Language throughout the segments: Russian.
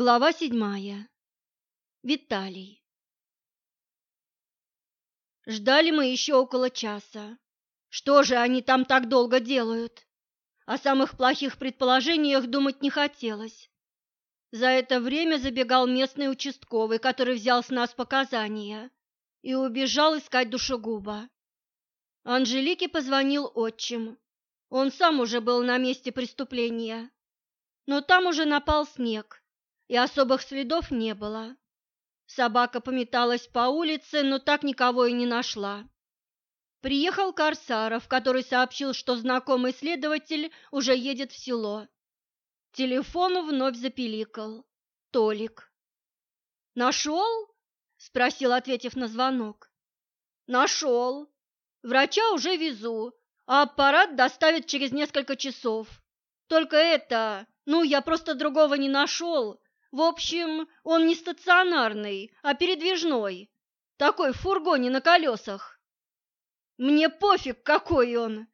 Глава седьмая. Виталий. Ждали мы еще около часа. Что же они там так долго делают? О самых плохих предположениях думать не хотелось. За это время забегал местный участковый, который взял с нас показания и убежал искать душегуба. Анжелике позвонил отчим. Он сам уже был на месте преступления. Но там уже напал снег и особых следов не было. Собака пометалась по улице, но так никого и не нашла. Приехал Корсаров, который сообщил, что знакомый следователь уже едет в село. Телефон вновь запиликал. Толик. «Нашел?» – спросил, ответив на звонок. «Нашел. Врача уже везу, а аппарат доставят через несколько часов. Только это, ну, я просто другого не нашел. В общем, он не стационарный, а передвижной. Такой в фургоне на колесах. Мне пофиг, какой он.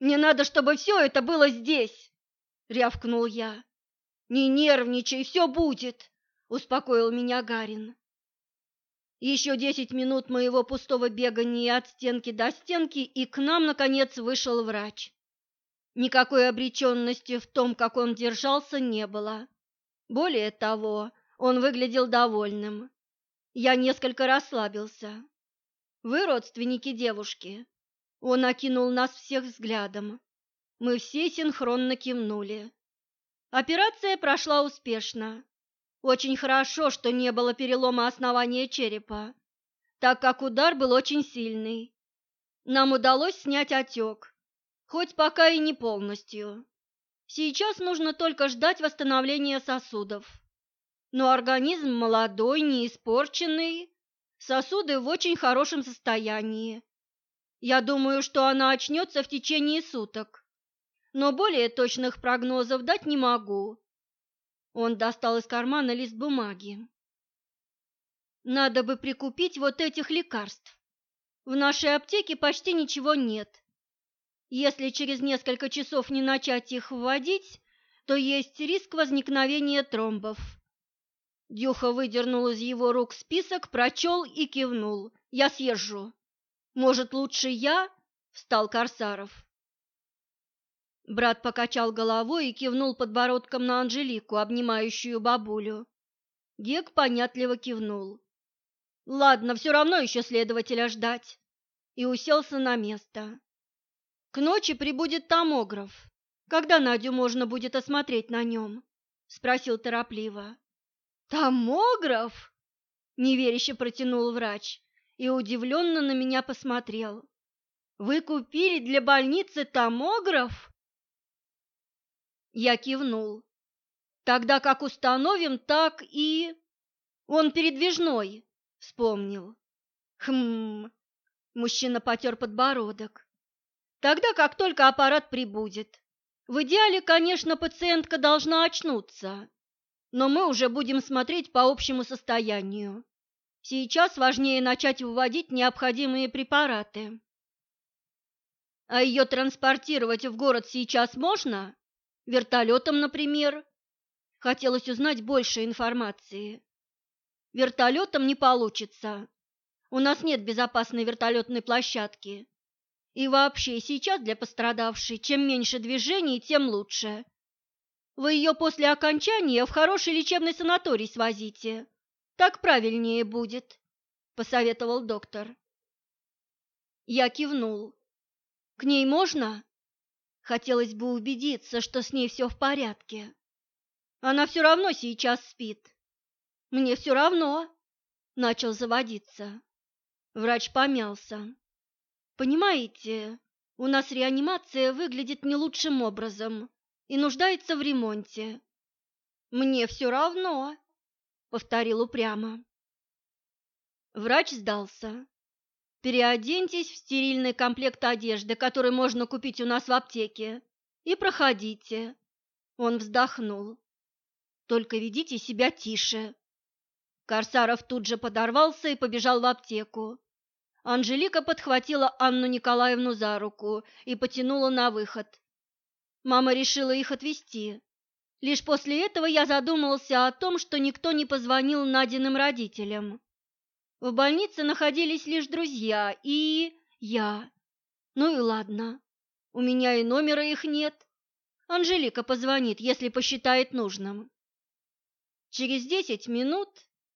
Мне надо, чтобы все это было здесь, рявкнул я. Не нервничай, все будет, успокоил меня Гарин. Еще десять минут моего пустого бегания от стенки до стенки, и к нам, наконец, вышел врач. Никакой обреченности в том, как он держался, не было. Более того, он выглядел довольным. Я несколько расслабился. Вы родственники девушки. Он окинул нас всех взглядом. Мы все синхронно кивнули. Операция прошла успешно. Очень хорошо, что не было перелома основания черепа, так как удар был очень сильный. Нам удалось снять отек, хоть пока и не полностью. Сейчас нужно только ждать восстановления сосудов. Но организм молодой, не испорченный, сосуды в очень хорошем состоянии. Я думаю, что она очнется в течение суток, но более точных прогнозов дать не могу. Он достал из кармана лист бумаги. Надо бы прикупить вот этих лекарств. В нашей аптеке почти ничего нет. Если через несколько часов не начать их вводить, то есть риск возникновения тромбов. Дюха выдернул из его рук список, прочел и кивнул. «Я съезжу». «Может, лучше я?» – встал Корсаров. Брат покачал головой и кивнул подбородком на Анжелику, обнимающую бабулю. Гек понятливо кивнул. «Ладно, все равно еще следователя ждать», и уселся на место. К ночи прибудет томограф. Когда Надю можно будет осмотреть на нем?» – спросил торопливо. «Томограф?» – неверяще протянул врач и удивленно на меня посмотрел. «Вы купили для больницы томограф?» Я кивнул. «Тогда как установим, так и...» «Он передвижной», — вспомнил. «Хм...» — мужчина потер подбородок. Тогда, как только аппарат прибудет. В идеале, конечно, пациентка должна очнуться, но мы уже будем смотреть по общему состоянию. Сейчас важнее начать вводить необходимые препараты. А ее транспортировать в город сейчас можно? Вертолетом, например? Хотелось узнать больше информации. Вертолетом не получится. У нас нет безопасной вертолетной площадки. И вообще, сейчас для пострадавшей чем меньше движений, тем лучше. Вы ее после окончания в хороший лечебный санаторий свозите. Так правильнее будет, посоветовал доктор. Я кивнул. К ней можно? Хотелось бы убедиться, что с ней все в порядке. Она все равно сейчас спит. Мне все равно, начал заводиться. Врач помялся. Понимаете, у нас реанимация выглядит не лучшим образом и нуждается в ремонте. Мне все равно, повторил упрямо. Врач сдался. Переоденьтесь в стерильный комплект одежды, который можно купить у нас в аптеке, и проходите. Он вздохнул. Только ведите себя тише. Корсаров тут же подорвался и побежал в аптеку. Анжелика подхватила Анну Николаевну за руку и потянула на выход. Мама решила их отвезти. Лишь после этого я задумался о том, что никто не позвонил Надиным родителям. В больнице находились лишь друзья и я. Ну и ладно, у меня и номера их нет. Анжелика позвонит, если посчитает нужным. Через десять минут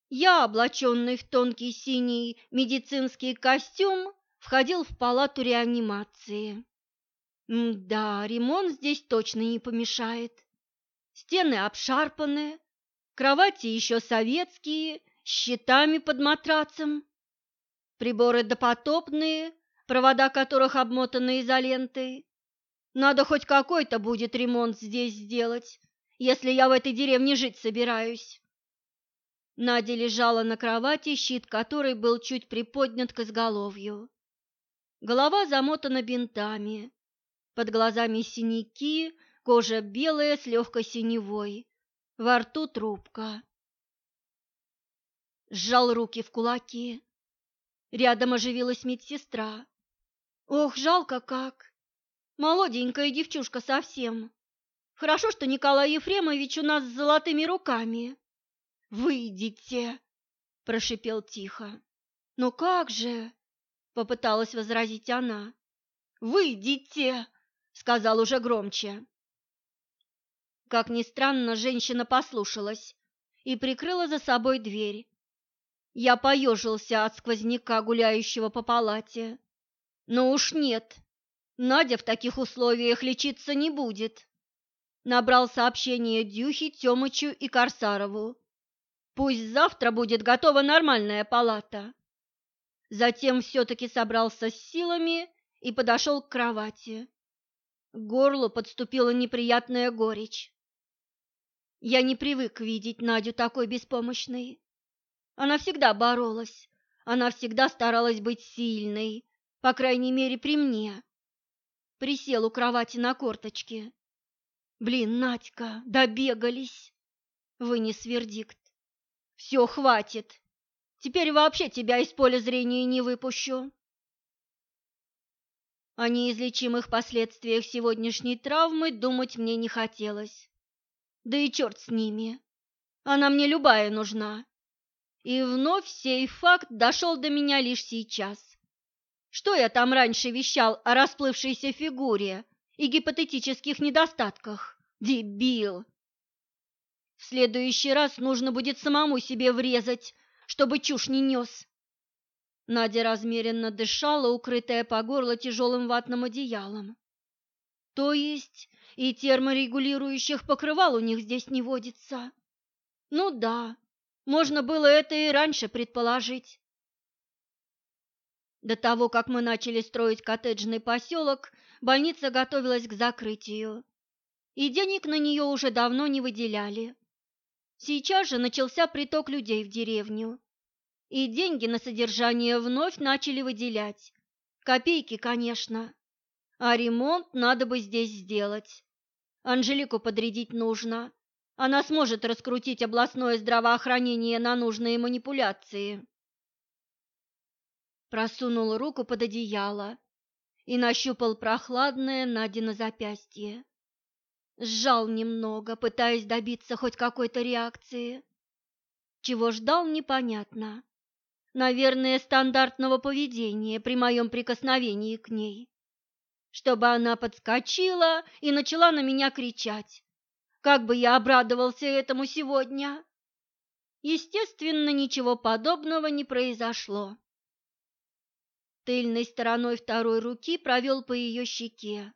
я, облаченный в тонкий синий медицинский костюм, входил в палату реанимации. Да, ремонт здесь точно не помешает. Стены обшарпаны, кровати еще советские, с щитами под матрацем. Приборы допотопные, провода которых обмотаны изолентой. Надо хоть какой-то будет ремонт здесь сделать, если я в этой деревне жить собираюсь. Надя лежала на кровати, щит которой был чуть приподнят к изголовью. Голова замотана бинтами, под глазами синяки, кожа белая с легкой синевой, во рту трубка. Сжал руки в кулаки. Рядом оживилась медсестра. Ох, жалко как! Молоденькая девчушка совсем. Хорошо, что Николай Ефремович у нас с золотыми руками. «Выйдите!» – прошипел тихо. «Но как же?» – попыталась возразить она. «Выйдите!» – сказал уже громче. Как ни странно, женщина послушалась и прикрыла за собой дверь. Я поежился от сквозняка, гуляющего по палате. Но уж нет, Надя в таких условиях лечиться не будет. Набрал сообщение Дюхи, Тёмычу и Корсарову. Пусть завтра будет готова нормальная палата. Затем все-таки собрался с силами и подошел к кровати. К горлу подступила неприятная горечь. Я не привык видеть Надю такой беспомощной. Она всегда боролась, она всегда старалась быть сильной, по крайней мере, при мне. Присел у кровати на корточке. Блин, Надька, добегались. Вынес вердикт. Все, хватит. Теперь вообще тебя из поля зрения не выпущу. О неизлечимых последствиях сегодняшней травмы думать мне не хотелось. Да и черт с ними. Она мне любая нужна. И вновь сей факт дошел до меня лишь сейчас. Что я там раньше вещал о расплывшейся фигуре и гипотетических недостатках? Дебил! В следующий раз нужно будет самому себе врезать, чтобы чушь не нес. Надя размеренно дышала, укрытая по горло тяжелым ватным одеялом. То есть и терморегулирующих покрывал у них здесь не водится. Ну да, можно было это и раньше предположить. До того, как мы начали строить коттеджный поселок, больница готовилась к закрытию, и денег на нее уже давно не выделяли. Сейчас же начался приток людей в деревню, и деньги на содержание вновь начали выделять. Копейки, конечно. А ремонт надо бы здесь сделать. Анжелику подрядить нужно. Она сможет раскрутить областное здравоохранение на нужные манипуляции просунул руку под одеяло и нащупал прохладное Надино запястье. Сжал немного, пытаясь добиться хоть какой-то реакции. Чего ждал, непонятно. Наверное, стандартного поведения при моем прикосновении к ней. Чтобы она подскочила и начала на меня кричать. Как бы я обрадовался этому сегодня! Естественно, ничего подобного не произошло тыльной стороной второй руки провел по ее щеке.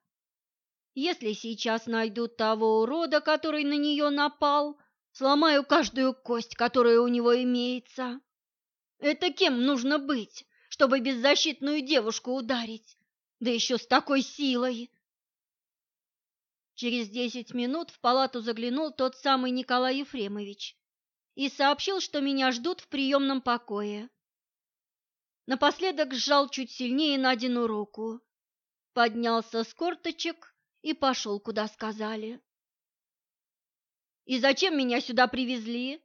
Если сейчас найду того урода, который на нее напал, сломаю каждую кость, которая у него имеется. Это кем нужно быть, чтобы беззащитную девушку ударить? Да еще с такой силой! Через десять минут в палату заглянул тот самый Николай Ефремович и сообщил, что меня ждут в приемном покое. Напоследок сжал чуть сильнее Надину руку, поднялся с корточек и пошел, куда сказали. «И зачем меня сюда привезли?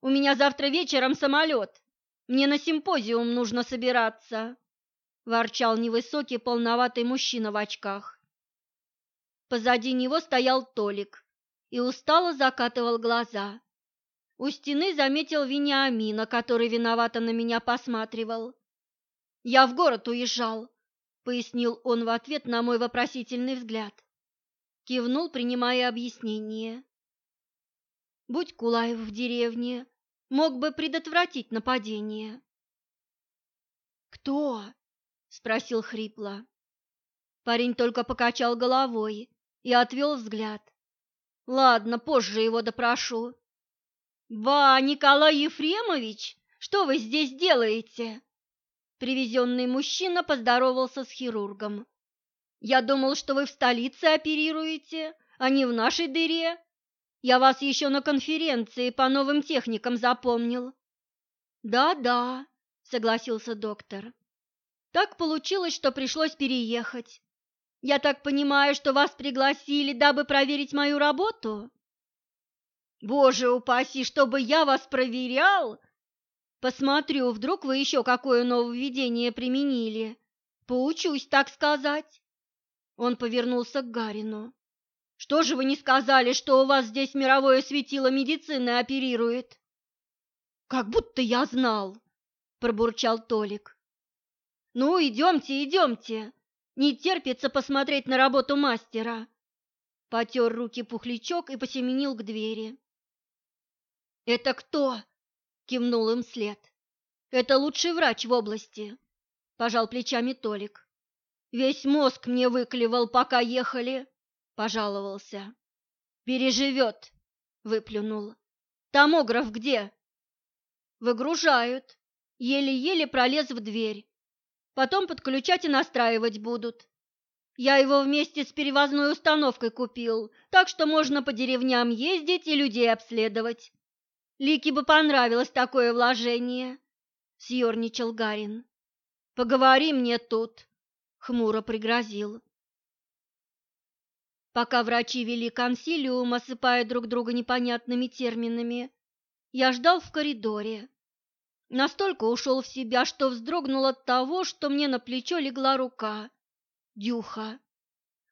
У меня завтра вечером самолет. Мне на симпозиум нужно собираться», – ворчал невысокий полноватый мужчина в очках. Позади него стоял Толик и устало закатывал глаза. У стены заметил Вениамина, который виновато на меня посматривал. «Я в город уезжал», — пояснил он в ответ на мой вопросительный взгляд. Кивнул, принимая объяснение. «Будь Кулаев в деревне, мог бы предотвратить нападение». «Кто?» — спросил хрипло. Парень только покачал головой и отвел взгляд. «Ладно, позже его допрошу». «Ба, Николай Ефремович, что вы здесь делаете?» Привезенный мужчина поздоровался с хирургом. «Я думал, что вы в столице оперируете, а не в нашей дыре. Я вас еще на конференции по новым техникам запомнил». «Да-да», — согласился доктор. «Так получилось, что пришлось переехать. Я так понимаю, что вас пригласили, дабы проверить мою работу?» «Боже упаси, чтобы я вас проверял!» «Посмотрю, вдруг вы еще какое нововведение применили. Поучусь, так сказать». Он повернулся к Гарину. «Что же вы не сказали, что у вас здесь мировое светило медицины оперирует?» «Как будто я знал», — пробурчал Толик. «Ну, идемте, идемте. Не терпится посмотреть на работу мастера». Потер руки пухлячок и посеменил к двери. «Это кто?» — кивнул им след. «Это лучший врач в области», — пожал плечами Толик. «Весь мозг мне выклевал, пока ехали», — пожаловался. «Переживет», — выплюнул. «Томограф где?» «Выгружают. Еле-еле пролез в дверь. Потом подключать и настраивать будут. Я его вместе с перевозной установкой купил, так что можно по деревням ездить и людей обследовать. Лике бы понравилось такое вложение, съерничал Гарин. Поговори мне тут, хмуро пригрозил. Пока врачи вели консилиум, осыпая друг друга непонятными терминами, я ждал в коридоре. Настолько ушел в себя, что вздрогнул от того, что мне на плечо легла рука. Дюха.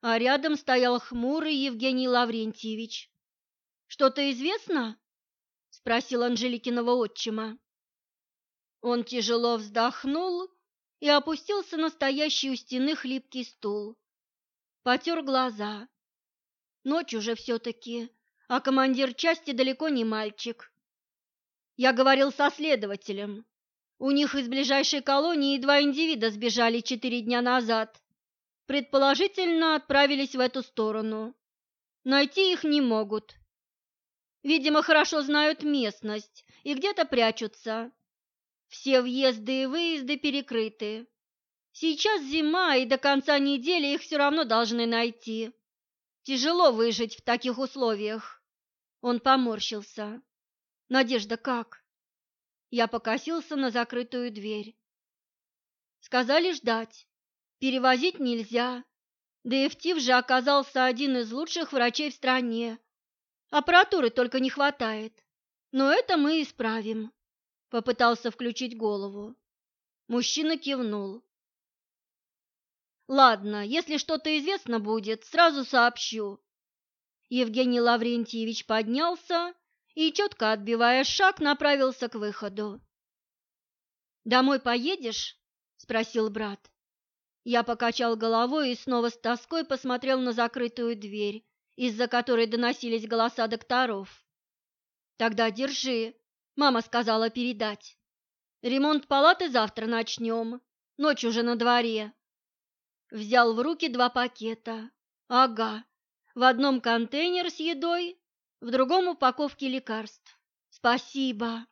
А рядом стоял хмурый Евгений Лаврентьевич. «Что-то известно?» — спросил Анжеликиного отчима. Он тяжело вздохнул и опустился на стоящий у стены хлипкий стул. Потер глаза. Ночь уже все-таки, а командир части далеко не мальчик. Я говорил со следователем. У них из ближайшей колонии два индивида сбежали четыре дня назад. Предположительно, отправились в эту сторону. Найти их не могут. Видимо, хорошо знают местность и где-то прячутся. Все въезды и выезды перекрыты. Сейчас зима, и до конца недели их все равно должны найти. Тяжело выжить в таких условиях. Он поморщился. Надежда как? Я покосился на закрытую дверь. Сказали ждать. Перевозить нельзя. Да Евтив же оказался один из лучших врачей в стране. Аппаратуры только не хватает. Но это мы исправим. Попытался включить голову. Мужчина кивнул. Ладно, если что-то известно будет, сразу сообщу. Евгений Лаврентьевич поднялся и, четко отбивая шаг, направился к выходу. «Домой поедешь?» – спросил брат. Я покачал головой и снова с тоской посмотрел на закрытую дверь, из-за которой доносились голоса докторов. «Тогда держи», – мама сказала передать. «Ремонт палаты завтра начнем, ночь уже на дворе». Взял в руки два пакета. Ага, в одном контейнер с едой, в другом упаковке лекарств. Спасибо.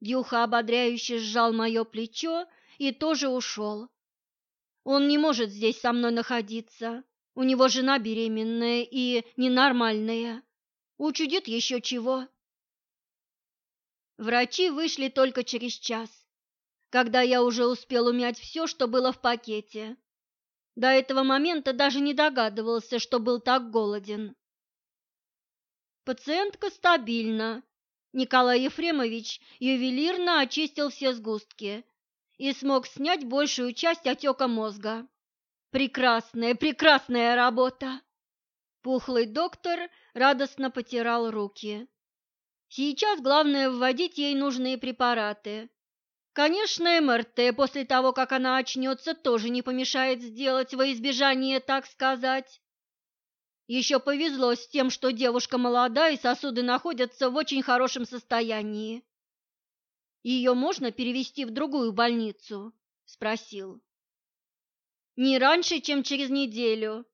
Дюха ободряюще сжал мое плечо и тоже ушел. Он не может здесь со мной находиться. У него жена беременная и ненормальная. Учудит еще чего. Врачи вышли только через час, когда я уже успел умять все, что было в пакете. До этого момента даже не догадывался, что был так голоден. Пациентка стабильна. Николай Ефремович ювелирно очистил все сгустки и смог снять большую часть отека мозга. Прекрасная, прекрасная работа! Пухлый доктор радостно потирал руки. Сейчас главное вводить ей нужные препараты. Конечно, МРТ после того, как она очнется, тоже не помешает сделать во избежание, так сказать. Еще повезло с тем, что девушка молода и сосуды находятся в очень хорошем состоянии. Ее можно перевести в другую больницу? спросил. Не раньше, чем через неделю.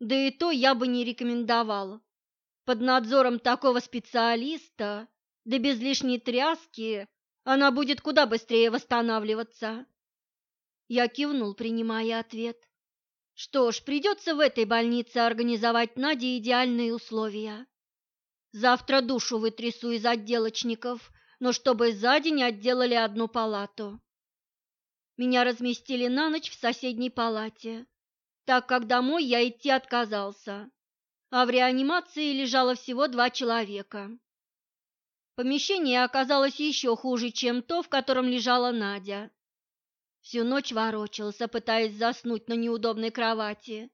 Да и то я бы не рекомендовал. Под надзором такого специалиста, да без лишней тряски, она будет куда быстрее восстанавливаться. Я кивнул, принимая ответ. Что ж, придется в этой больнице организовать Наде идеальные условия. Завтра душу вытрясу из отделочников, но чтобы за день отделали одну палату. Меня разместили на ночь в соседней палате, так как домой я идти отказался, а в реанимации лежало всего два человека. Помещение оказалось еще хуже, чем то, в котором лежала Надя. Всю ночь ворочался, пытаясь заснуть на неудобной кровати,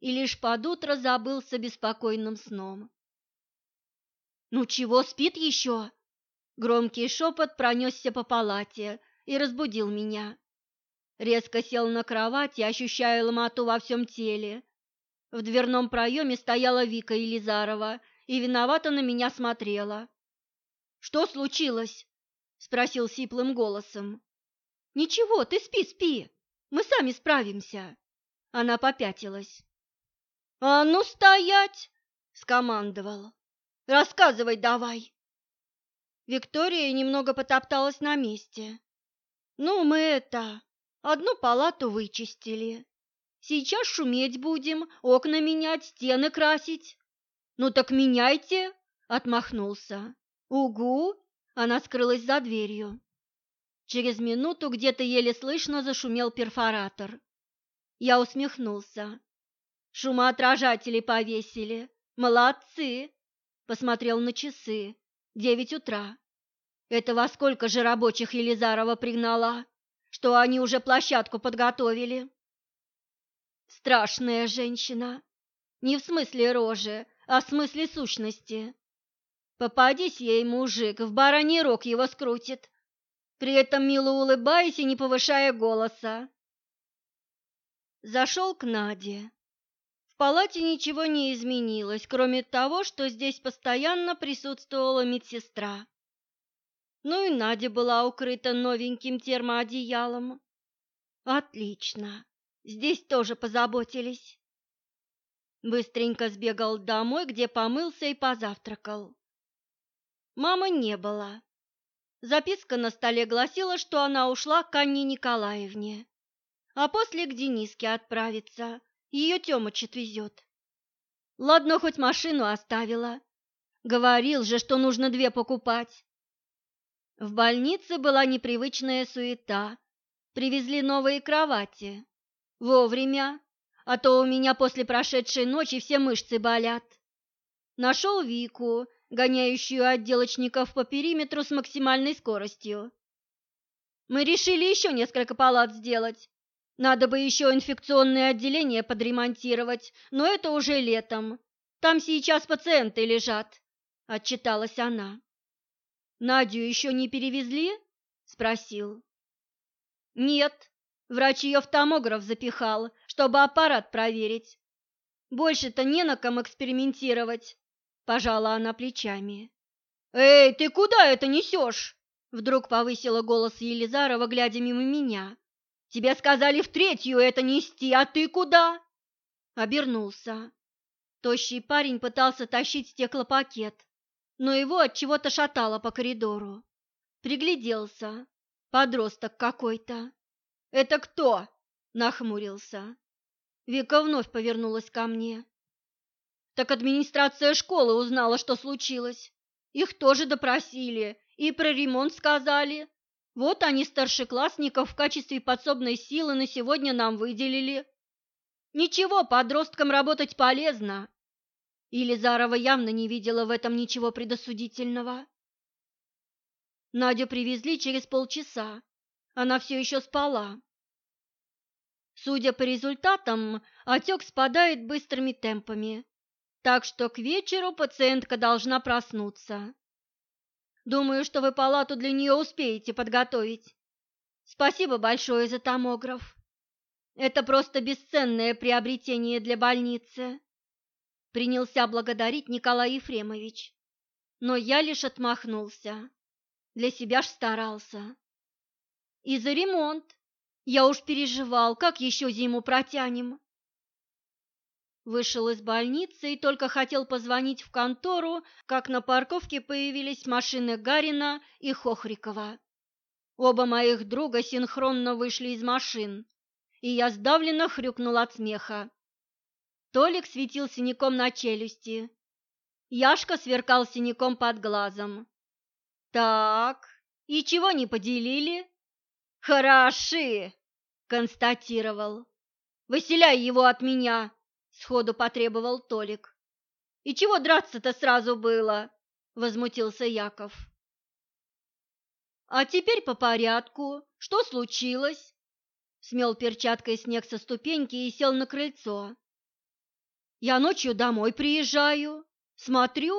и лишь под утро забылся беспокойным сном. «Ну чего, спит еще?» Громкий шепот пронесся по палате и разбудил меня. Резко сел на кровати, ощущая ломоту во всем теле. В дверном проеме стояла Вика Елизарова и виновато на меня смотрела. «Что случилось?» – спросил сиплым голосом. «Ничего, ты спи, спи, мы сами справимся». Она попятилась. «А ну стоять!» — скомандовал. «Рассказывай давай!» Виктория немного потопталась на месте. «Ну, мы это, одну палату вычистили. Сейчас шуметь будем, окна менять, стены красить». «Ну так меняйте!» — отмахнулся. «Угу!» — она скрылась за дверью. Через минуту где-то еле слышно зашумел перфоратор. Я усмехнулся. Шумоотражатели повесили. Молодцы! Посмотрел на часы. Девять утра. Это во сколько же рабочих Елизарова пригнала, что они уже площадку подготовили? Страшная женщина. Не в смысле рожи, а в смысле сущности. Попадись ей мужик, в бараний рог его скрутит при этом мило улыбаясь и не повышая голоса. Зашел к Наде. В палате ничего не изменилось, кроме того, что здесь постоянно присутствовала медсестра. Ну и Надя была укрыта новеньким термоодеялом. Отлично, здесь тоже позаботились. Быстренько сбегал домой, где помылся и позавтракал. Мамы не было. Записка на столе гласила, что она ушла к Анне Николаевне, а после к Дениске отправится, ее Тёмыч отвезет. Ладно, хоть машину оставила. Говорил же, что нужно две покупать. В больнице была непривычная суета. Привезли новые кровати. Вовремя, а то у меня после прошедшей ночи все мышцы болят. Нашел Вику гоняющую отделочников по периметру с максимальной скоростью. Мы решили еще несколько палат сделать. Надо бы еще инфекционное отделение подремонтировать, но это уже летом. Там сейчас пациенты лежат, — отчиталась она. Надю еще не перевезли? — спросил. Нет, врач ее в томограф запихал, чтобы аппарат проверить. Больше-то не на ком экспериментировать. Пожала она плечами. «Эй, ты куда это несешь?» Вдруг повысила голос Елизарова, глядя мимо меня. «Тебе сказали в третью это нести, а ты куда?» Обернулся. Тощий парень пытался тащить стеклопакет, но его от чего-то шатало по коридору. Пригляделся. Подросток какой-то. «Это кто?» – нахмурился. Вика вновь повернулась ко мне. Так администрация школы узнала, что случилось. Их тоже допросили и про ремонт сказали. Вот они старшеклассников в качестве подсобной силы на сегодня нам выделили. Ничего, подросткам работать полезно. Елизарова явно не видела в этом ничего предосудительного. Надю привезли через полчаса. Она все еще спала. Судя по результатам, отек спадает быстрыми темпами. Так что к вечеру пациентка должна проснуться. Думаю, что вы палату для нее успеете подготовить. Спасибо большое за томограф. Это просто бесценное приобретение для больницы. Принялся благодарить Николай Ефремович. Но я лишь отмахнулся. Для себя ж старался. И за ремонт. Я уж переживал, как еще зиму протянем. Вышел из больницы и только хотел позвонить в контору, как на парковке появились машины Гарина и Хохрикова. Оба моих друга синхронно вышли из машин, и я сдавленно хрюкнул от смеха. Толик светил синяком на челюсти. Яшка сверкал синяком под глазом. «Так, и чего не поделили?» «Хороши!» — констатировал. «Выселяй его от меня!» сходу потребовал Толик. И чего драться-то сразу было? возмутился Яков. А теперь по порядку. Что случилось? Смел перчаткой снег со ступеньки и сел на крыльцо. Я ночью домой приезжаю, смотрю,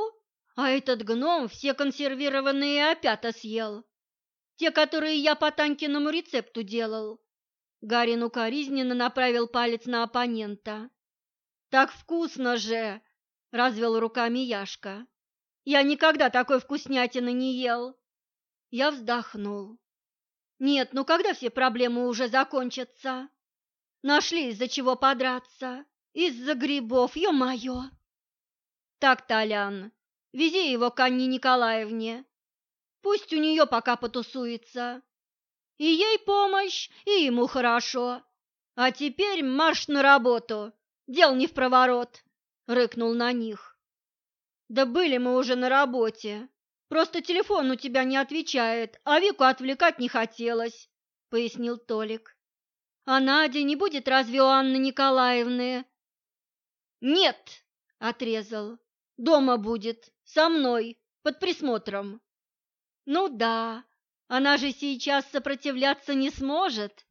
а этот гном все консервированные опята съел. Те, которые я по Танькиному рецепту делал. Гарин укоризненно направил палец на оппонента. Так вкусно же, развел руками Яшка. Я никогда такой вкуснятины не ел. Я вздохнул. Нет, ну когда все проблемы уже закончатся? Нашли из-за чего подраться. Из-за грибов, ё-моё. Так, Толян, вези его к Анне Николаевне. Пусть у нее пока потусуется. И ей помощь, и ему хорошо. А теперь марш на работу. Дел не в проворот, рыкнул на них. Да были мы уже на работе. Просто телефон у тебя не отвечает, а Вику отвлекать не хотелось, пояснил Толик. А Надя не будет разве у Анны Николаевны? Нет, отрезал. Дома будет, со мной, под присмотром. Ну да, она же сейчас сопротивляться не сможет,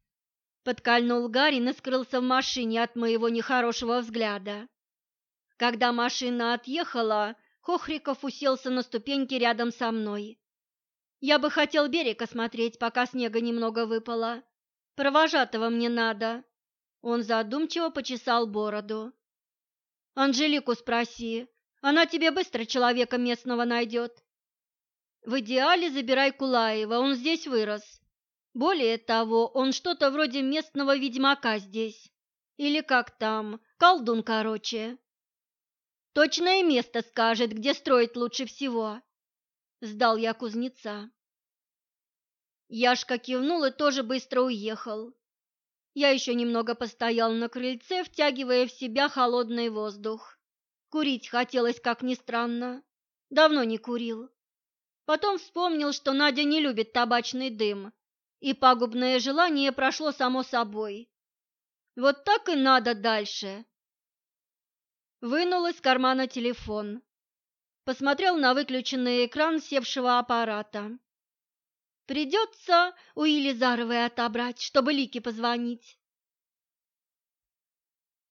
Подкольнул Гарин и скрылся в машине от моего нехорошего взгляда. Когда машина отъехала, Хохриков уселся на ступеньки рядом со мной. Я бы хотел берег осмотреть, пока снега немного выпало. Провожатого мне надо. Он задумчиво почесал бороду. Анжелику спроси, она тебе быстро человека местного найдет. В идеале забирай Кулаева, он здесь вырос. Более того, он что-то вроде местного ведьмака здесь. Или как там, колдун, короче. Точное место скажет, где строить лучше всего. Сдал я кузнеца. Яшка кивнул и тоже быстро уехал. Я еще немного постоял на крыльце, втягивая в себя холодный воздух. Курить хотелось, как ни странно. Давно не курил. Потом вспомнил, что Надя не любит табачный дым, и пагубное желание прошло само собой. Вот так и надо дальше. Вынул из кармана телефон. Посмотрел на выключенный экран севшего аппарата. Придется у Елизаровой отобрать, чтобы Лике позвонить.